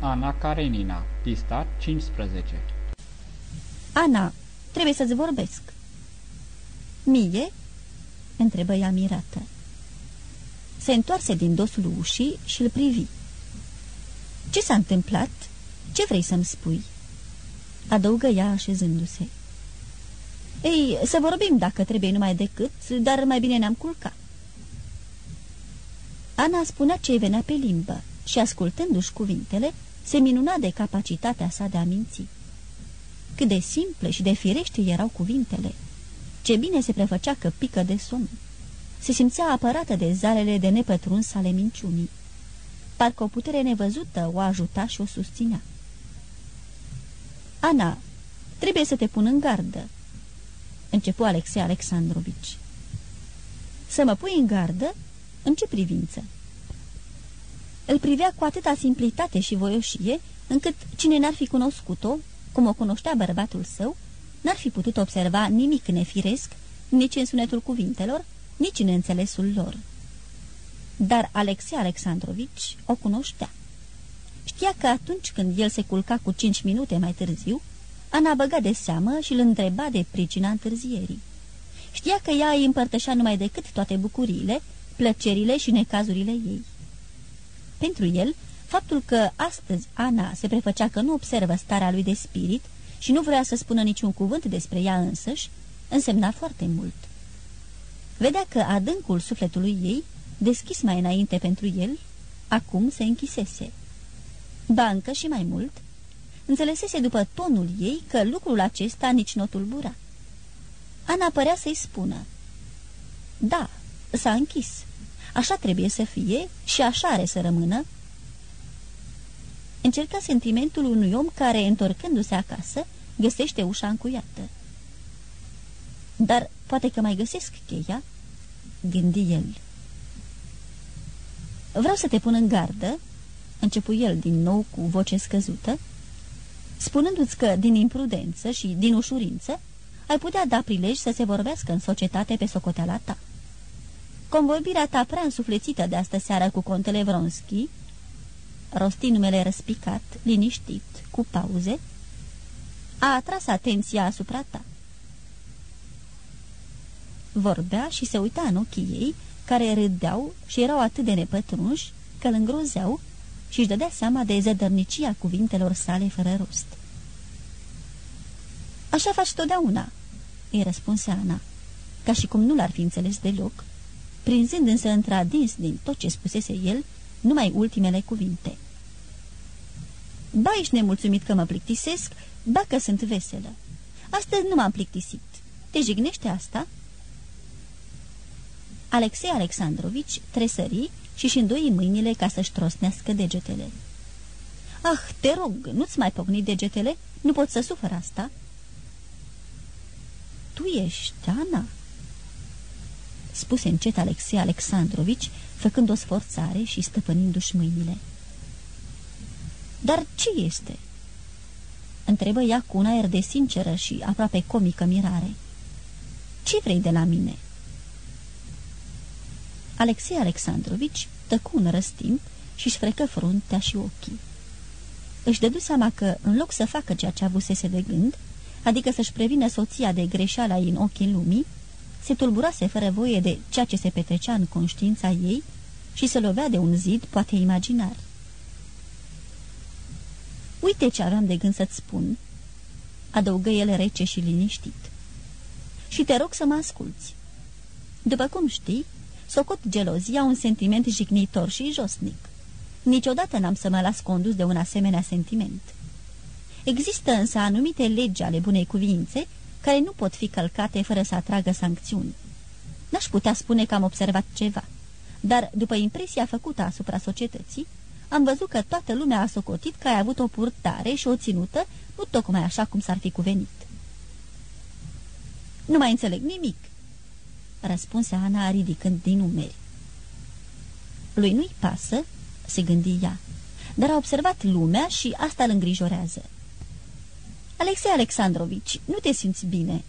Ana Karenina, pista 15 Ana, trebuie să-ți vorbesc. Mie? întrebă ea mirată. Se întoarse din dosul ușii și îl privi. Ce s-a întâmplat? Ce vrei să-mi spui?" Adăugă ea așezându-se. Ei, să vorbim dacă trebuie numai decât, dar mai bine ne-am culcat." Ana spunea ce venea pe limbă și, ascultându-și cuvintele, se minuna de capacitatea sa de a minți. Cât de simple și de firește erau cuvintele. Ce bine se prefăcea că pică de somn. Se simțea apărată de zarele de nepătruns ale minciunii. Parcă o putere nevăzută o ajuta și o susținea. Ana, trebuie să te pun în gardă, începu Alexei Alexandrovici. Să mă pui în gardă? În ce privință? Îl privea cu atâta simplitate și voioșie, încât cine n-ar fi cunoscut-o, cum o cunoștea bărbatul său, n-ar fi putut observa nimic nefiresc, nici în sunetul cuvintelor, nici în înțelesul lor. Dar Alexei Alexandrovici o cunoștea. Știa că atunci când el se culca cu cinci minute mai târziu, Ana băga de seamă și îl întreba de pricina întârzierii. Știa că ea îi împărtășea numai decât toate bucuriile, plăcerile și necazurile ei. Pentru el, faptul că astăzi Ana se prefăcea că nu observă starea lui de spirit și nu vrea să spună niciun cuvânt despre ea însăși, însemna foarte mult. Vedea că adâncul sufletului ei, deschis mai înainte pentru el, acum se închisese. Bancă și mai mult, înțelesese după tonul ei că lucrul acesta nici nu tulbura. Ana părea să-i spună, Da, s-a închis. Așa trebuie să fie și așa are să rămână. Încerca sentimentul unui om care, întorcându-se acasă, găsește ușa încuiată. Dar poate că mai găsesc cheia?" gândi el. Vreau să te pun în gardă," începu el din nou cu voce scăzută, spunându-ți că, din imprudență și din ușurință, ai putea da prilej să se vorbească în societate pe socoteala ta. Convorbirea ta prea însuflețită de astă seară cu contele Vronski, rosti numele răspicat, liniștit, cu pauze, a atras atenția asupra ta. Vorbea și se uita în ochii ei, care râdeau și erau atât de nepătrunși că îl îngrozeau și își dădea seama de zădărnicia cuvintelor sale fără rost. Așa faci totdeauna," îi răspunse Ana, ca și cum nu l-ar fi înțeles deloc, prinzând însă într-adins din tot ce spusese el, numai ultimele cuvinte. Ba, ești nemulțumit că mă plictisesc, ba că sunt veselă. Astăzi nu m-am plictisit. Te jignește asta?" Alexei Alexandrovici tresări și-și îndoi mâinile ca să-și trosnească degetele. Ah, te rog, nu-ți mai pocni degetele? Nu pot să sufăr asta?" Tu ești Ana?" Spuse încet Alexei Alexandrovici, făcând o sforțare și stăpânindu-și mâinile. Dar ce este?" întrebă ea cu un aer de sinceră și aproape comică mirare. Ce vrei de la mine?" Alexei Alexandrovici tăcu un răstimp și-și frecă fruntea și ochii. Își dădu seama că, în loc să facă ceea ce avusese de gând, adică să-și prevină soția de greșeala ei în ochii lumii, se tulburase fără voie de ceea ce se petrecea în conștiința ei și se lovea de un zid, poate imaginar. Uite ce aveam de gând să-ți spun," adăugă el rece și liniștit. Și te rog să mă asculți. După cum știi, socot gelozia un sentiment jignitor și josnic. Niciodată n-am să mă las condus de un asemenea sentiment. Există însă anumite legi ale bunei cuvințe care nu pot fi călcate fără să atragă sancțiuni. N-aș putea spune că am observat ceva, dar după impresia făcută asupra societății, am văzut că toată lumea a socotit că ai avut o purtare și o ținută nu tocmai așa cum s-ar fi cuvenit. Nu mai înțeleg nimic, răspunse Ana ridicând din umeri. Lui nu-i pasă, se gândi ea, dar a observat lumea și asta îl îngrijorează. Alexei Alexandrovici, nu te simți bine?"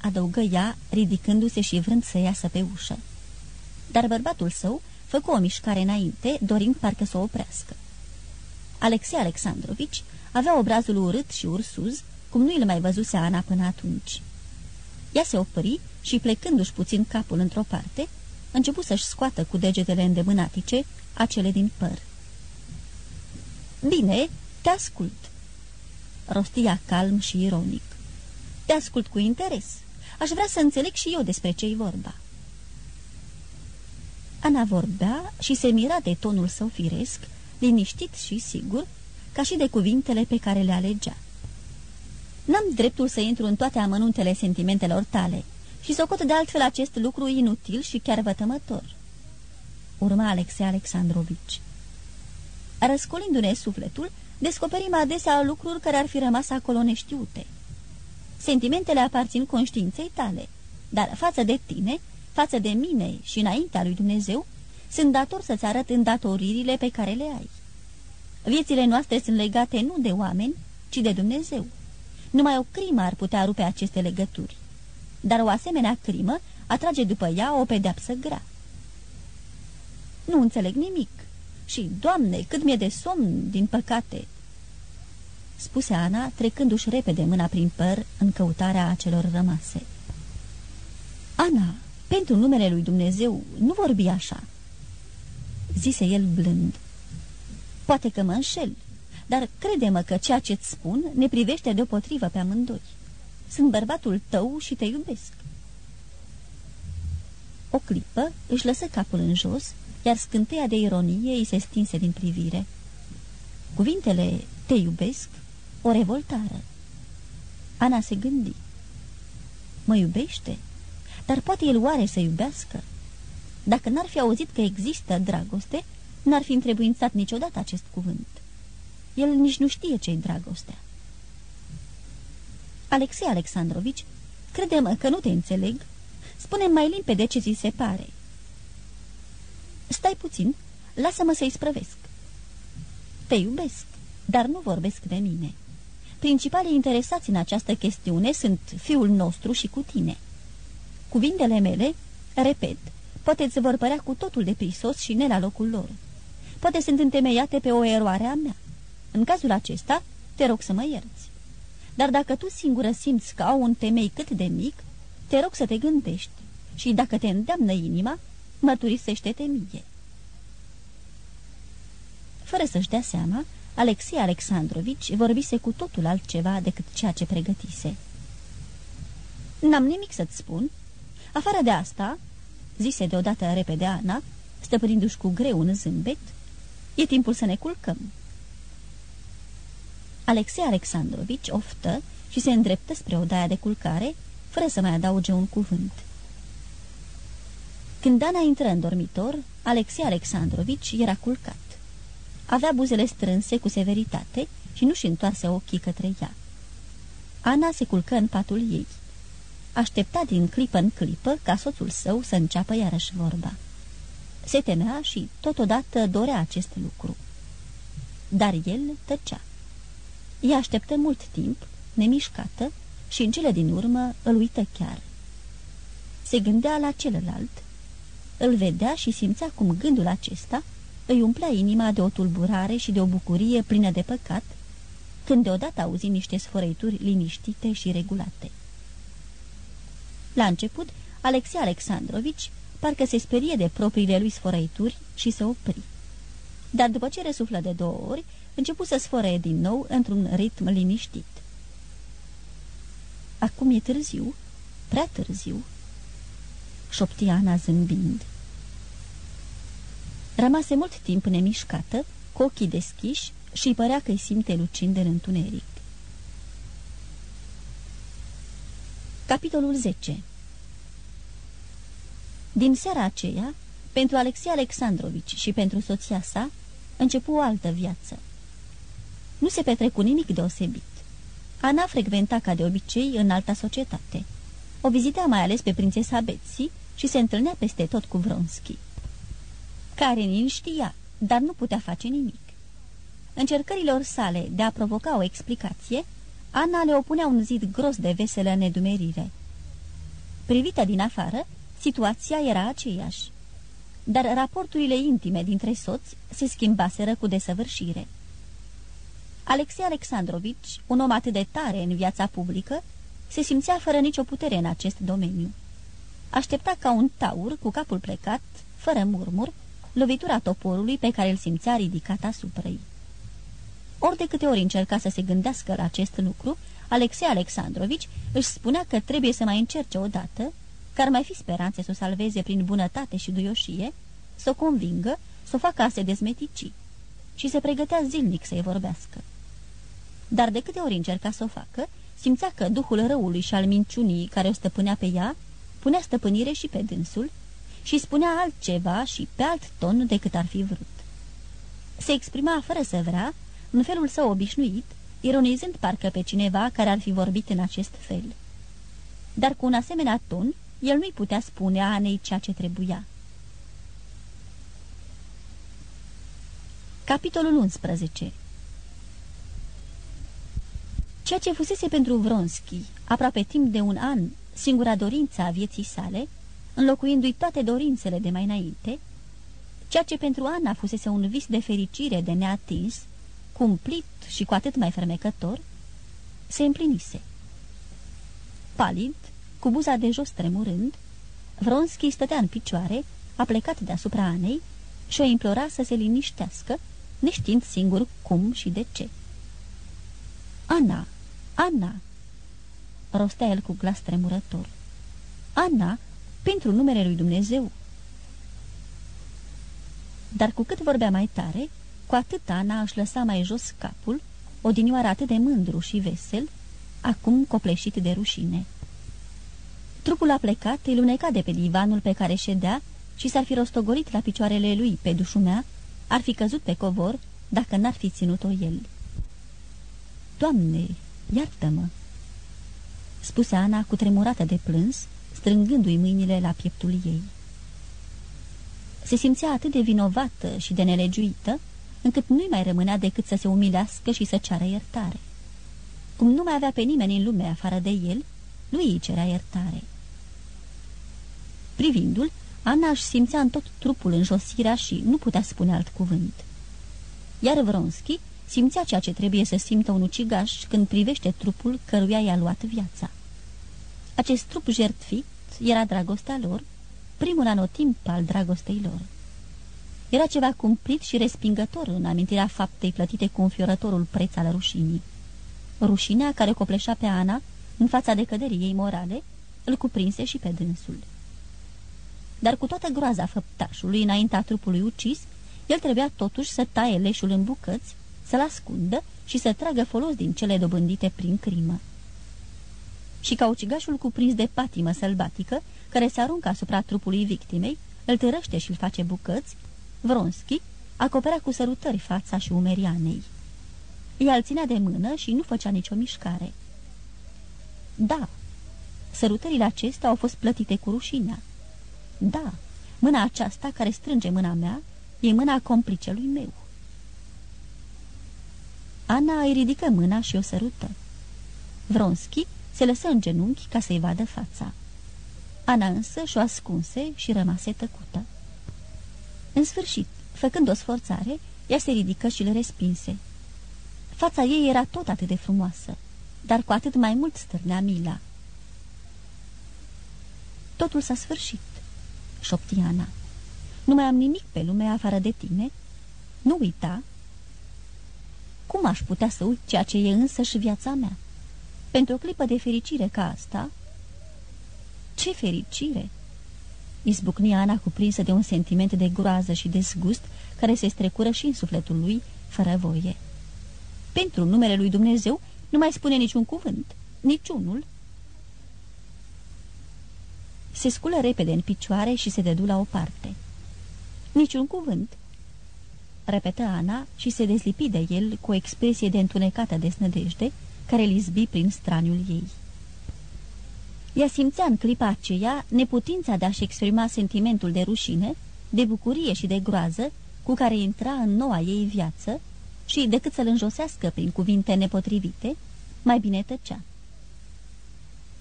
adăugă ea, ridicându-se și vrând să iasă pe ușă. Dar bărbatul său făcu o mișcare înainte, dorind parcă să o oprească. Alexei Alexandrovici avea obrazul urât și ursuz, cum nu îl mai văzuse Ana până atunci. Ea se opri și, plecându-și puțin capul într-o parte, începu să-și scoată cu degetele îndemânatice acele din păr. Bine, te ascult," rostia calm și ironic. Te ascult cu interes. Aș vrea să înțeleg și eu despre ce-i vorba." Ana vorbea și se mira de tonul său firesc, liniștit și sigur, ca și de cuvintele pe care le alegea. N-am dreptul să intru în toate amănuntele sentimentelor tale și socot de altfel acest lucru inutil și chiar vătămător. Urma Alexei Alexandrovici. Răscolindu-ne sufletul, descoperim adesea lucruri care ar fi rămas acolo neștiute. Sentimentele aparțin conștiinței tale, dar față de tine, față de mine și înaintea lui Dumnezeu, sunt dator să-ți arăt îndatoririle pe care le ai. Viețile noastre sunt legate nu de oameni, ci de Dumnezeu. Numai o crimă ar putea rupe aceste legături. Dar o asemenea crimă atrage după ea o pedeapsă grea. Nu înțeleg nimic. Și, Doamne, cât mi-e de somn, din păcate!" spuse Ana, trecându-și repede mâna prin păr în căutarea acelor rămase. Ana, pentru numele lui Dumnezeu, nu vorbi așa!" zise el blând. Poate că mă înșel, dar crede-mă că ceea ce-ți spun ne privește deopotrivă pe amândoi. Sunt bărbatul tău și te iubesc. O clipă își lăsă capul în jos, iar scânteia de ironie îi se stinse din privire. Cuvintele te iubesc o revoltară. Ana se gândi. Mă iubește? Dar poate el oare să iubească? Dacă n-ar fi auzit că există dragoste, n-ar fi întrebuințat niciodată acest cuvânt. El nici nu știe ce-i dragostea. Alexei Alexandrovici, crede-mă că nu te înțeleg. spune mai limpede ce ți se pare. Stai puțin, lasă-mă să-i sprăvesc. Te iubesc, dar nu vorbesc de mine. Principalii interesați în această chestiune sunt fiul nostru și cu tine. Cuvintele mele, repet, poate îți vor părea cu totul de prisos și ne la locul lor. Poate sunt întemeiate pe o eroare a mea. În cazul acesta, te rog să mă ierți. Dar dacă tu singură simți că au un temei cât de mic, te rog să te gândești și dacă te îndeamnă inima, mărturisește-te mie. Fără să-și dea seama, Alexei Alexandrovici vorbise cu totul altceva decât ceea ce pregătise. N-am nimic să-ți spun. Afară de asta, zise deodată repede Ana, stăpânindu-și cu greu un zâmbet, e timpul să ne culcăm. Alexei Alexandrovici oftă și se îndreptă spre odaia de culcare, fără să mai adauge un cuvânt. Când Ana intră în dormitor, Alexei Alexandrovici era culcat. Avea buzele strânse cu severitate și nu-și întoarse ochii către ea. Ana se culcă în patul ei. Aștepta din clipă în clipă ca soțul său să înceapă iarăși vorba. Se temea și totodată dorea acest lucru. Dar el tăcea. Ea așteptă mult timp, nemișcată, și în cele din urmă îl uită chiar. Se gândea la celălalt, îl vedea și simțea cum gândul acesta îi umplea inima de o tulburare și de o bucurie plină de păcat, când deodată auzi niște sfărăituri liniștite și regulate. La început, Alexei Alexandrovici parcă se sperie de propriile lui sfărăituri și se opri. Dar după ce resuflă de două ori, începu să sfărăie din nou într-un ritm liniștit. Acum e târziu, prea târziu, șopti Ana zâmbind. Rămase mult timp nemișcată, cu ochii deschiși și îi părea că-i simte lucind în întuneric. Capitolul 10 Din seara aceea, pentru Alexei Alexandrovici și pentru soția sa, începu o altă viață. Nu se petrecu nimic deosebit. Ana frecventa ca de obicei în alta societate. O vizita mai ales pe prințesa Betsy și se întâlnea peste tot cu Vronski. Karenin știa, dar nu putea face nimic. Încercărilor sale de a provoca o explicație, Ana le opunea un zid gros de veselă nedumerire. Privită din afară, situația era aceeași. Dar raporturile intime dintre soți se schimbaseră cu desăvârșire. Alexei Alexandrovici, un om atât de tare în viața publică, se simțea fără nicio putere în acest domeniu. Aștepta ca un taur cu capul plecat, fără murmur, lovitura toporului pe care îl simțea ridicat asupra ei. Ori de câte ori încerca să se gândească la acest lucru, Alexei Alexandrovici își spunea că trebuie să mai încerce odată, că ar mai fi speranțe să o salveze prin bunătate și duioșie, să o convingă, să o facă a se dezmetici și se pregătea zilnic să-i vorbească. Dar de câte ori încerca să o facă, simțea că duhul răului și al minciunii care o stăpânea pe ea, punea stăpânire și pe dânsul și spunea altceva și pe alt ton decât ar fi vrut. Se exprima fără să vrea, în felul său obișnuit, ironizând parcă pe cineva care ar fi vorbit în acest fel. Dar cu un asemenea ton, el nu-i putea spune Anei ceea ce trebuia. Capitolul 11 Ceea ce fusese pentru Vronski, aproape timp de un an, singura dorință a vieții sale, înlocuindu-i toate dorințele de mai înainte, ceea ce pentru Ana fusese un vis de fericire de neatins, cumplit și cu atât mai fermecător, se împlinise. Palid, cu buza de jos tremurând, Vronski stătea în picioare, a plecat deasupra Anei și o implora să se liniștească, neștiind singur cum și de ce. Ana, Ana!" rostea el cu glas tremurător. Ana, pentru numele lui Dumnezeu!" Dar cu cât vorbea mai tare, cu atât Ana își lăsa mai jos capul, odinioară atât de mândru și vesel, acum copleșit de rușine. Trupul a plecat, îi luneca de pe divanul pe care ședea și s-ar fi rostogolit la picioarele lui pe dușumea, ar fi căzut pe covor dacă n-ar fi ținut-o el. Doamne, iartă-mă!" spuse Ana cu tremurată de plâns, strângându-i mâinile la pieptul ei. Se simțea atât de vinovată și de nelegiuită, încât nu-i mai rămânea decât să se umilească și să ceară iertare. Cum nu mai avea pe nimeni în lume afară de el, lui îi cerea iertare. Privindu-l, Ana își simțea în tot trupul înjosirea și nu putea spune alt cuvânt. Iar Vronski simțea ceea ce trebuie să simtă un ucigaș când privește trupul căruia i-a luat viața. Acest trup jertfit era dragostea lor, primul anotimp al dragostei lor. Era ceva cumplit și respingător în amintirea faptei plătite cu înfiorătorul preț al rușinii. Rușinea care copleșea pe Ana, în fața decăderii ei morale, îl cuprinse și pe dânsul. Dar cu toată groaza făptașului înaintea trupului ucis, el trebuia totuși să taie leșul în bucăți, să-l ascundă și să tragă folos din cele dobândite prin crimă. Și ca ucigașul cuprins de patimă sălbatică, care se aruncă asupra trupului victimei, îl târăște și îl face bucăți, Vronski acoperea cu sărutări fața și umerianei. Ea îl ținea de mână și nu făcea nicio mișcare. Da, sărutările acestea au fost plătite cu rușinea. Da, mâna aceasta care strânge mâna mea e mâna complicelui meu. Ana îi ridică mâna și o sărută. Vronski se lăsă în genunchi ca să-i vadă fața. Ana însă și-o ascunse și rămase tăcută. În sfârșit, făcând o sforțare, ea se ridică și le respinse. Fața ei era tot atât de frumoasă, dar cu atât mai mult stârnea mila. Totul s-a sfârșit, șopti Ana. Nu mai am nimic pe lume afară de tine. Nu uita. Cum aș putea să uit ceea ce e însă și viața mea? Pentru o clipă de fericire ca asta... Ce fericire! Izbucni Ana cuprinsă de un sentiment de groază și dezgust care se strecură și în sufletul lui, fără voie. Pentru numele lui Dumnezeu nu mai spune niciun cuvânt, niciunul. Se sculă repede în picioare și se dedu la o parte. Niciun cuvânt, repetă Ana și se dezlipi de el cu o expresie de întunecată desnădejde care îl izbi prin straniul ei. Ea simțea în clipa aceea neputința de a-și exprima sentimentul de rușine, de bucurie și de groază cu care intra în noua ei viață și, decât să-l înjosească prin cuvinte nepotrivite, mai bine tăcea.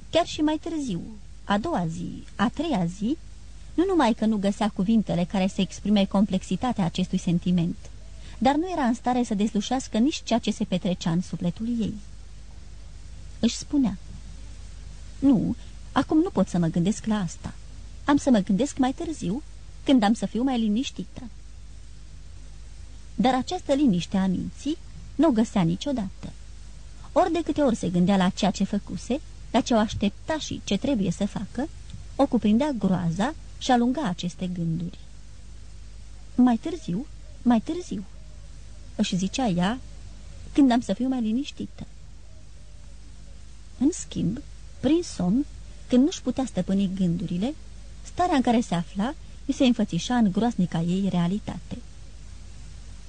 Chiar și mai târziu, a doua zi, a treia zi, nu numai că nu găsea cuvintele care să exprime complexitatea acestui sentiment, dar nu era în stare să deslușească nici ceea ce se petrecea în sufletul ei. Își spunea, Nu, acum nu pot să mă gândesc la asta. Am să mă gândesc mai târziu, când am să fiu mai liniștită. Dar această liniște a minții nu o găsea niciodată. Ori de câte ori se gândea la ceea ce făcuse, la ce o aștepta și ce trebuie să facă, o cuprindea groaza și alunga aceste gânduri. Mai târziu, mai târziu, își zicea ea, când am să fiu mai liniștită. În schimb, prin somn, când nu-și putea stăpâni gândurile, starea în care se afla îi se înfățișa în groasnica ei realitate.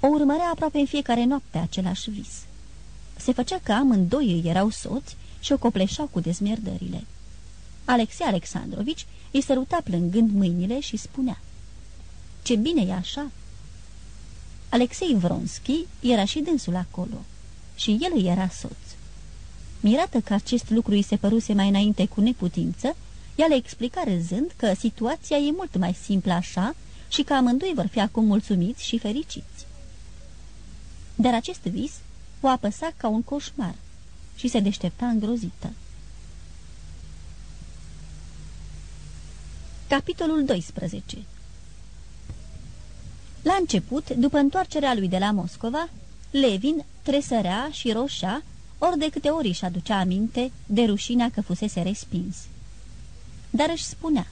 O urmărea aproape în fiecare noapte același vis. Se făcea că amândoi îi erau soți și o copleșau cu dezmierdările. Alexei Alexandrovici îi săruta plângând mâinile și spunea Ce bine e așa!" Alexei Vronski era și dânsul acolo și el îi era soț. Mirată că acest lucru îi se păruse mai înainte cu neputință, ea le explica râzând că situația e mult mai simplă așa și că amândoi vor fi acum mulțumiți și fericiți. Dar acest vis o apăsa ca un coșmar și se deștepta îngrozită. Capitolul 12 La început, după întoarcerea lui de la Moscova, Levin tresărea și roșea ori de câte ori își aducea aminte de rușinea că fusese respins. Dar își spunea,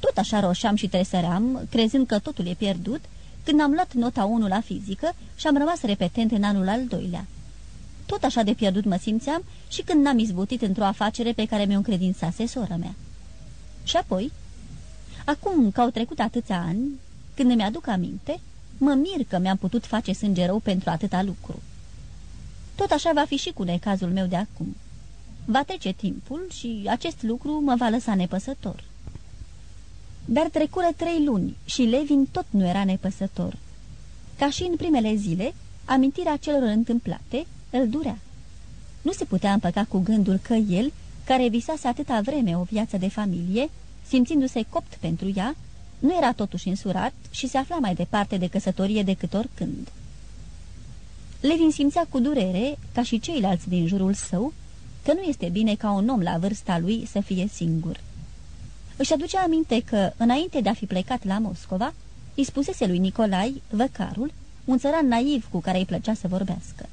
tot așa roșeam și tresăream, crezând că totul e pierdut, când am luat nota 1 la fizică și am rămas repetent în anul al doilea. Tot așa de pierdut mă simțeam și când n-am izbutit într-o afacere pe care mi-o încredințase sora mea. Și apoi, acum că au trecut atâția ani, când îmi aduc aminte, mă mir că mi-am putut face sânge rău pentru atâta lucru. Tot așa va fi și cu necazul meu de acum. Va trece timpul și acest lucru mă va lăsa nepăsător. Dar trecură trei luni și Levin tot nu era nepăsător. Ca și în primele zile, amintirea celor întâmplate îl durea. Nu se putea împăca cu gândul că el, care visase atâta vreme o viață de familie, simțindu-se copt pentru ea, nu era totuși însurat și se afla mai departe de căsătorie decât oricând. Levin simțea cu durere, ca și ceilalți din jurul său, că nu este bine ca un om la vârsta lui să fie singur. Își aducea aminte că, înainte de a fi plecat la Moscova, îi spusese lui Nicolai, văcarul, un țăran naiv cu care îi plăcea să vorbească.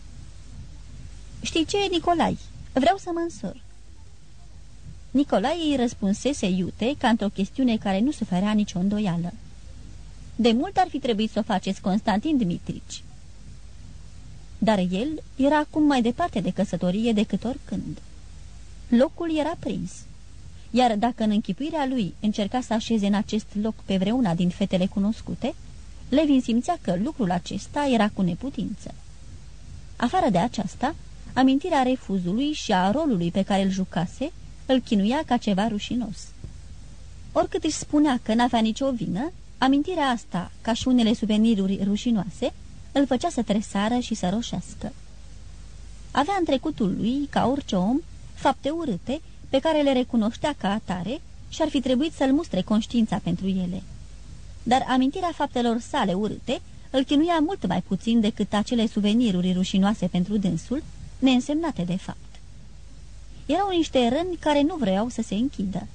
Știi ce, Nicolai? Vreau să mă însor." Nicolai îi răspunsese iute ca într-o chestiune care nu suferea nicio îndoială. De mult ar fi trebuit să o faceți, Constantin Dmitrici." Dar el era acum mai departe de căsătorie decât oricând. Locul era prins. Iar dacă în închipuirea lui încerca să așeze în acest loc pe vreuna din fetele cunoscute, Levin simțea că lucrul acesta era cu neputință. Afară de aceasta, amintirea refuzului și a rolului pe care îl jucase îl chinuia ca ceva rușinos. Oricât își spunea că n-avea nicio vină, amintirea asta, ca și unele suveniruri rușinoase, îl făcea să tresară și să roșească. Avea în trecutul lui, ca orice om, fapte urâte pe care le recunoștea ca atare și ar fi trebuit să-l mustre conștiința pentru ele. Dar amintirea faptelor sale urâte îl chinuia mult mai puțin decât acele suveniruri rușinoase pentru dânsul, neînsemnate de fapt. Erau niște răni care nu vreau să se închidă.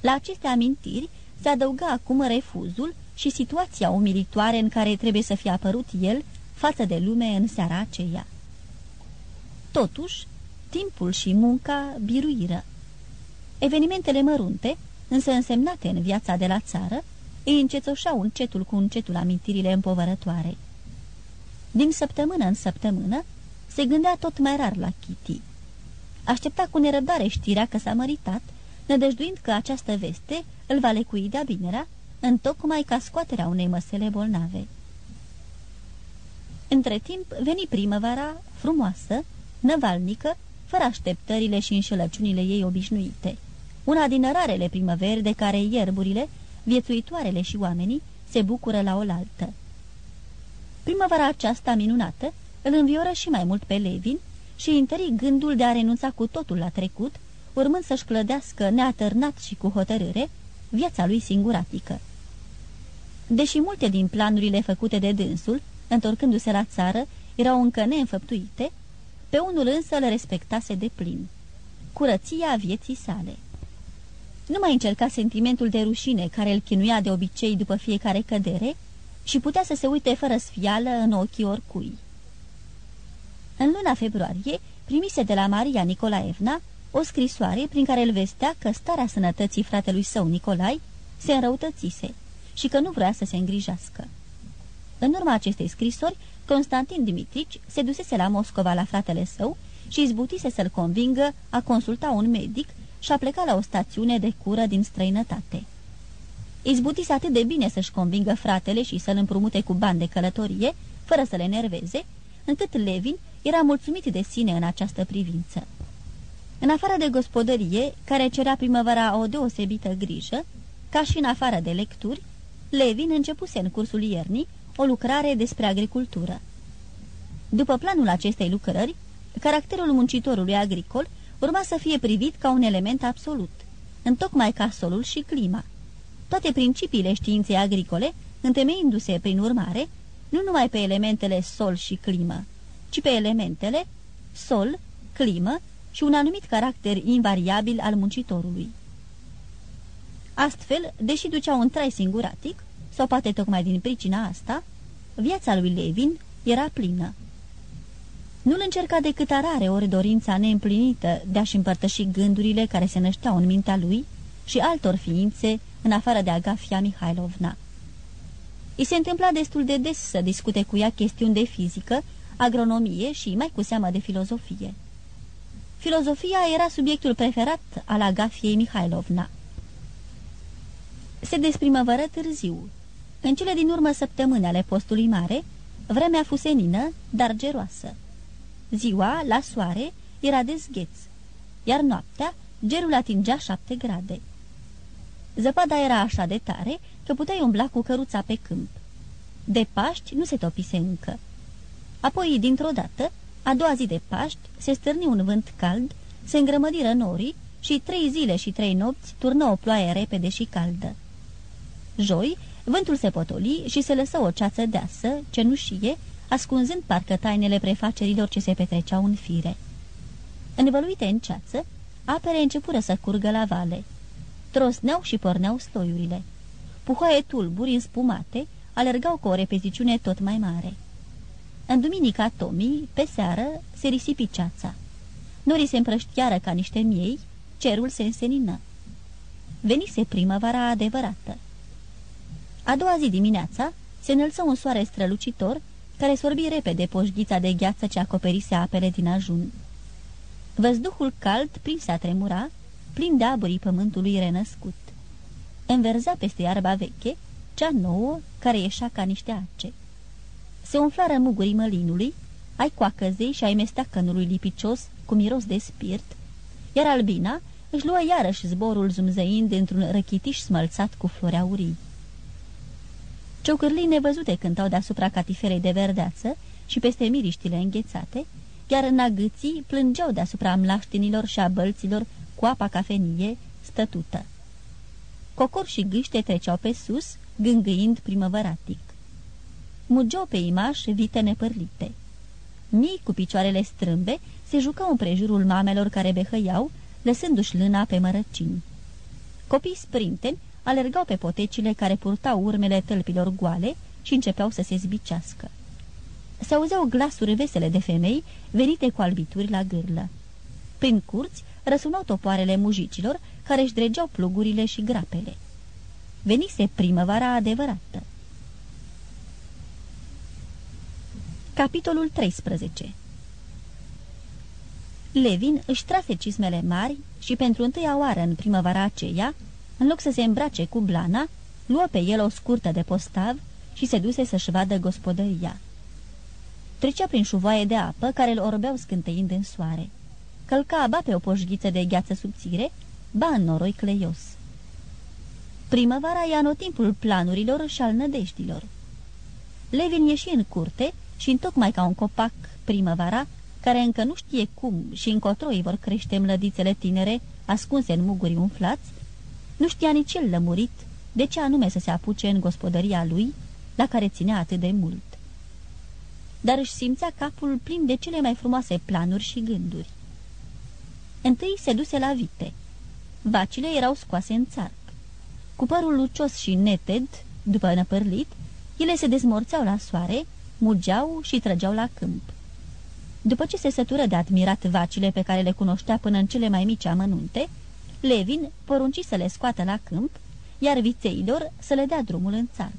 La aceste amintiri se adăuga acum refuzul și situația umilitoare în care trebuie să fie apărut el față de lume în seara aceea. Totuși, timpul și munca biruiră. Evenimentele mărunte, însă însemnate în viața de la țară, îi încețoșau încetul cu încetul amintirile împovărătoare. Din săptămână în săptămână, se gândea tot mai rar la Kitty. Aștepta cu nerăbdare știrea că s-a măritat, nădăjduind că această veste îl va lecui de-a binerea, întocmai ca scoaterea unei măsele bolnave. Între timp veni primăvara, frumoasă, năvalnică, fără așteptările și înșelăciunile ei obișnuite. Una din rarele primăveri de care ierburile, viețuitoarele și oamenii se bucură la oaltă. Primăvara aceasta minunată îl învioră și mai mult pe Levin și întări gândul de a renunța cu totul la trecut, urmând să-și clădească neatârnat și cu hotărâre viața lui singuratică. Deși multe din planurile făcute de dânsul întorcându-se la țară, erau încă neînfăptuite, pe unul însă le respectase de plin. Curăția vieții sale. Nu mai încerca sentimentul de rușine care îl chinuia de obicei după fiecare cădere și putea să se uite fără sfială în ochii oricui. În luna februarie primise de la Maria Nicolaevna o scrisoare prin care îl vestea că starea sănătății fratelui său Nicolai se înrăutățise și că nu vrea să se îngrijească. În urma acestei scrisori, Constantin Dimitrici se dusese la Moscova la fratele său și izbutise să-l convingă a consulta un medic și a pleca la o stațiune de cură din străinătate. Izbutise atât de bine să-și convingă fratele și să-l împrumute cu bani de călătorie, fără să le nerveze, încât Levin era mulțumit de sine în această privință. În afară de gospodărie, care cerea primăvara o deosebită grijă, ca și în afară de lecturi, Levin începuse în cursul iernii o lucrare despre agricultură. După planul acestei lucrări, caracterul muncitorului agricol urma să fie privit ca un element absolut, întocmai ca solul și clima. Toate principiile științei agricole, întemeindu-se prin urmare, nu numai pe elementele sol și climă, ci pe elementele sol, climă și un anumit caracter invariabil al muncitorului. Astfel, deși ducea un trai singuratic, sau poate tocmai din pricina asta, viața lui Levin era plină. Nu-l încerca decât arare ori dorința neîmplinită de a-și împărtăși gândurile care se nășteau în mintea lui și altor ființe, în afară de Agafia Mihailovna. I se întâmpla destul de des să discute cu ea chestiuni de fizică, agronomie și mai cu seamă de filozofie. Filozofia era subiectul preferat al Agafiei Mihailovna. Se desprimăvără târziu. În cele din urmă săptămâni ale postului mare, vremea fusenină, dar geroasă. Ziua, la soare, era de zgheț, iar noaptea, gerul atingea șapte grade. Zăpada era așa de tare că puteai umbla cu căruța pe câmp. De Paști nu se topise încă. Apoi, dintr-o dată, a doua zi de Paști, se stârni un vânt cald, se îngrămădiră norii și trei zile și trei nopți turnă o ploaie repede și caldă. Joi, vântul se potoli și se lăsă o ceață deasă, cenușie, ascunzând parcă tainele prefacerilor ce se petreceau în fire. Învăluite în ceață, apele începură să curgă la vale. Trosneau și porneau stoiurile. Puhoaie tulburi înspumate alergau cu o repeziciune tot mai mare. În duminica Tomii, pe seară, se risipi ceața. Norii se împrăștiară ca niște miei, cerul se însenină. Venise primăvara adevărată. A doua zi dimineața se înălță un soare strălucitor care sorbi repede poșghița de gheață ce acoperise apele din ajun. Văzduhul cald prins a tremura, plin de aburii pământului renăscut. Înverza peste iarba veche, cea nouă, care ieșea ca niște ace. Se umflară mugurii mălinului, ai coacăzei și ai mesteacănului lipicios cu miros de spirit, iar albina își luă iarăși zborul zumzăind într-un răchitiș smălțat cu flori aurii. Ciocârlii nevăzute cântau deasupra catiferei de verdeață și peste miriștile înghețate, iar nagâții plângeau deasupra mlaștinilor și a bălților cu apa cafenie stătută. Cocor și gâște treceau pe sus, gângâind primăvăratic. Mugeau pe imaș vite nepărlite. Mii cu picioarele strâmbe se jucau împrejurul mamelor care behăiau, lăsându-și lâna pe mărăcini. Copii sprinteni alergau pe potecile care purtau urmele tălpilor goale și începeau să se zbicească. Se auzeau glasuri vesele de femei venite cu albituri la gârlă. Prin curți răsunau topoarele mujicilor care își dregeau plugurile și grapele. Venise primăvara adevărată. Capitolul 13 Levin își trase cismele mari și pentru întâia oară în primăvara aceea în loc să se îmbrace cu blana, luă pe el o scurtă de postav și se duse să-și vadă gospodăria. Trecea prin șuvoaie de apă care îl orbeau scânteind în soare. Călca ba pe o poșghiță de gheață subțire, ba în noroi cleios. Primăvara e anotimpul planurilor și al nădejdilor. Levin ieși în curte și întocmai ca un copac primăvara, care încă nu știe cum și încotro îi vor crește mlădițele tinere, ascunse în muguri umflați, nu știa nici el lămurit de ce anume să se apuce în gospodăria lui, la care ținea atât de mult. dar își simțea capul plin de cele mai frumoase planuri și gânduri. Întâi se duse la vite. Vacile erau scoase în țarc. Cu părul lucios și neted, după năpărlit, ele se dezmorțeau la soare, mugeau și trăgeau la câmp. După ce se sătură de admirat vacile pe care le cunoștea până în cele mai mici amănunte, Levin porunci să le scoată la câmp, iar vițeilor să le dea drumul în țarc.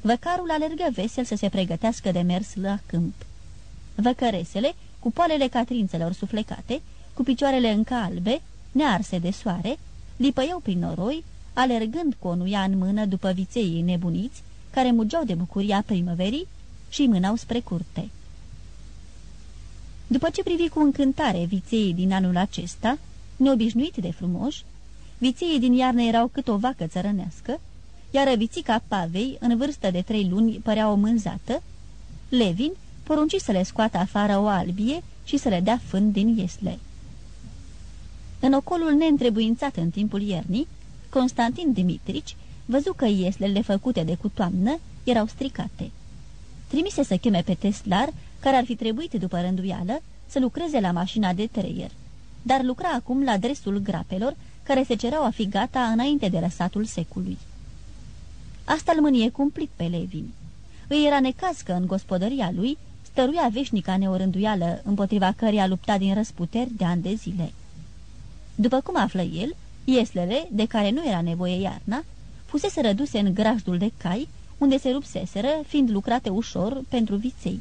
Văcarul alergă vesel să se pregătească de mers la câmp. Văcăresele, cu poalele catrințelor suflecate, cu picioarele încă albe, nearse de soare, lipăiau prin noroi, alergând cu o nuia în mână după vițeii nebuniți, care mugeau de bucuria primăverii și mânau spre curte. După ce privi cu încântare vițeii din anul acesta, neobișnuit de frumoși, vițeii din iarnă erau cât o vacă țărănească, iar vițica Pavei, în vârstă de trei luni, părea o mânzată, Levin porunci să le scoată afară o albie și să le dea fân din iesle. În ocolul neîntrebuințat în timpul iernii, Constantin Dimitrici văzu că ieslele făcute de cu toamnă erau stricate. Trimise să cheme pe Teslar, care ar fi trebuit după rânduială să lucreze la mașina de treier, dar lucra acum la dresul grapelor, care se cerau a fi gata înainte de răsatul secului. Asta îl mânie cumplit pe Levin. Îi era necaz că în gospodăria lui stăruia veșnica neorânduială împotriva căreia lupta din răsputeri de ani de zile. După cum află el, ieslele, de care nu era nevoie iarna, fusese răduse în grajdul de cai, unde se rupseseră, fiind lucrate ușor pentru viței.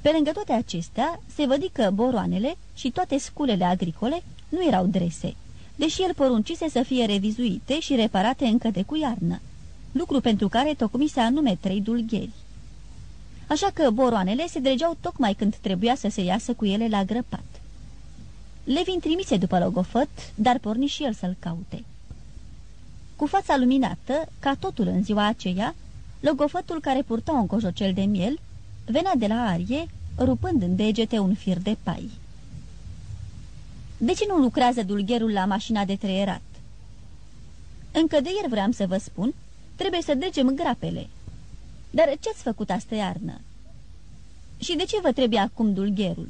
Pe lângă toate acestea, se vădi că boroanele și toate sculele agricole nu erau drese, deși el poruncise să fie revizuite și reparate încă de cu iarnă, lucru pentru care tocmise anume trei dulgheri. Așa că boroanele se dregeau tocmai când trebuia să se iasă cu ele la grăpat. Levin trimise după logofăt, dar porni și el să-l caute. Cu fața luminată, ca totul în ziua aceea, logofătul care purta un cojocel de miel, venea de la arie, rupând în degete un fir de pai. De ce nu lucrează dulgherul la mașina de treierat? Încă de ieri vreau să vă spun, trebuie să dregem grapele. Dar ce-ați făcut astă iarnă? Și de ce vă trebuie acum dulgherul?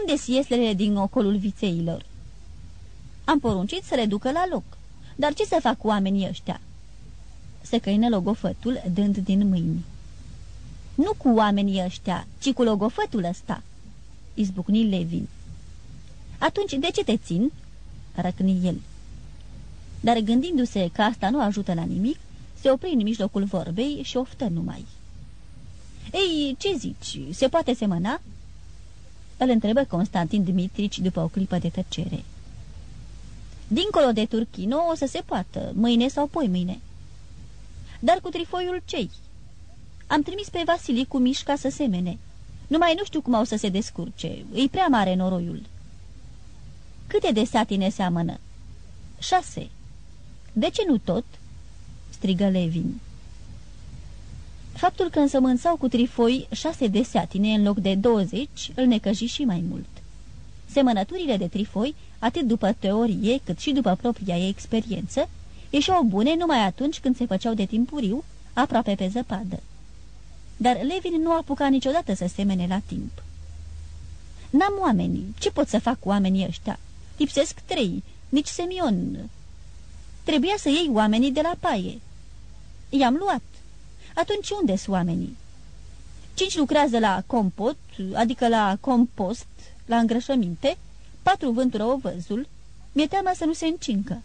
unde sieslele din ocolul vițeilor? Am poruncit să le ducă la loc. Dar ce să fac cu oamenii ăștia? Se căină logofătul, dând din mâini. Nu cu oamenii ăștia, ci cu logofătul ăsta, izbucni Levin. Atunci de ce te țin? răcni el. Dar gândindu-se că asta nu ajută la nimic, se opri în mijlocul vorbei și oftă numai. Ei, ce zici, se poate semăna?" Îl întrebă Constantin Dimitrici după o clipă de tăcere. Dincolo de Turchino o să se poată, mâine sau poi mâine. Dar cu trifoiul cei? Am trimis pe Vasilii cu mișca să semene. Numai nu știu cum au să se descurce. Îi prea mare noroiul. Câte de satine seamănă? Șase. De ce nu tot? strigă Levin. Faptul că însămânțau cu trifoi șase de seatine în loc de 20 îl necăji și mai mult. Semănăturile de trifoi, atât după teorie cât și după propria ei experiență, ieșeau bune numai atunci când se făceau de timpuriu, aproape pe zăpadă. Dar Levin nu apuca niciodată să semene la timp. N-am oameni. Ce pot să fac cu oamenii ăștia? Lipsesc trei, nici Semion. Trebuia să iei oamenii de la paie. I-am luat. Atunci unde sunt oamenii? Cinci lucrează la compot, adică la compost, la îngrășăminte, patru vântură ovăzul, mi-e teamă să nu se încincă.